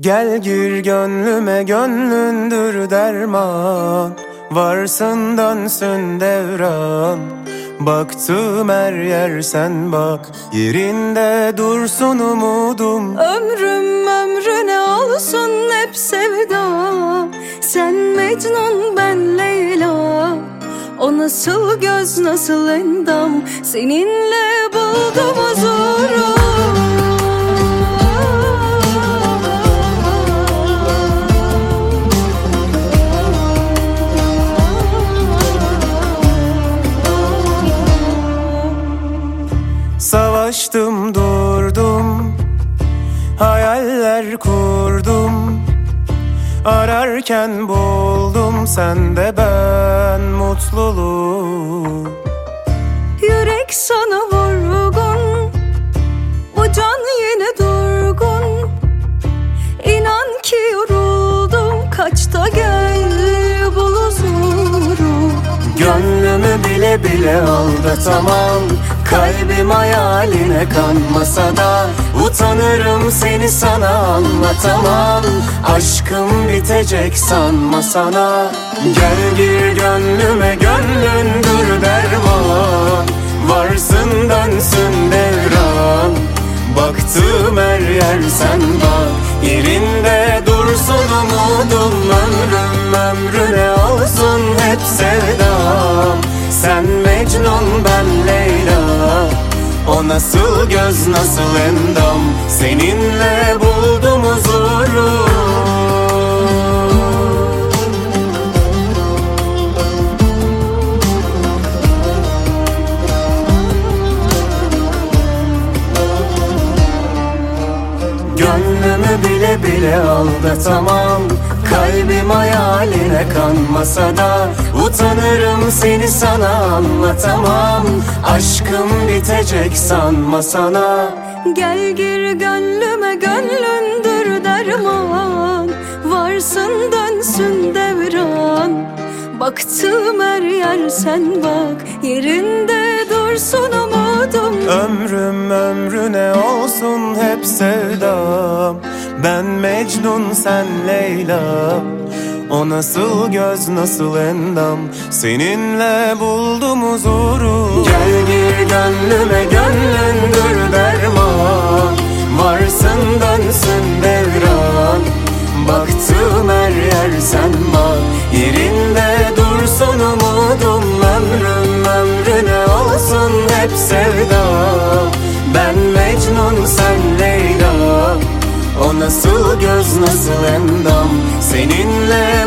Gel gir gönlüme gönlündür derman. Varsın dönsün devran. Baktım her yer sen bak. Yerinde dursun umudum. Ömrüm ömrüne olsun hep sevda. Sen Mecnun ben Leyla. O nasıl göz nasıl endam? Seninle buldum Hayaller kurdum. Ararken buldum sende ben mutluluğu. Yürek sana vurgun Bu can yine durgun. İnan ki yoruldum Kaçta gel bul huzuru Gönlümü bile bile aldatamam Kalbim hayaline kanmasa da Utanırım seni sana anlatamam. Aşkım bitecek sanma sana Gel gir gönlüme gönlündür derman. Varsın dönsün devran. Baktığım her yer sen bak Yerinde dursun umudum Ömrüm ömrüne nasıl göz nasıl endam? Seninle buldum huzuru. Gönlümü bile bile aldatamam Kalbim hayaline kanmasa da Utanırım seni sana anlatamam. Aşkım bitecek sanma sana Gel gir gönlüme gönlündür derman. Varsın dönsün devran. Baktım her yer sen bak Yerinde dursun umudum. Ömrüm ömrüne olsun hep sevdam Ben Mecnun sen Leyla. O nasıl göz nasıl endam? Seninle buldum huzuru. Gel gir gönlüme gönlündür derman. Varsın dönsün devran. Baktım her yer sen bak Yerinde göz nasıl endam? Seninle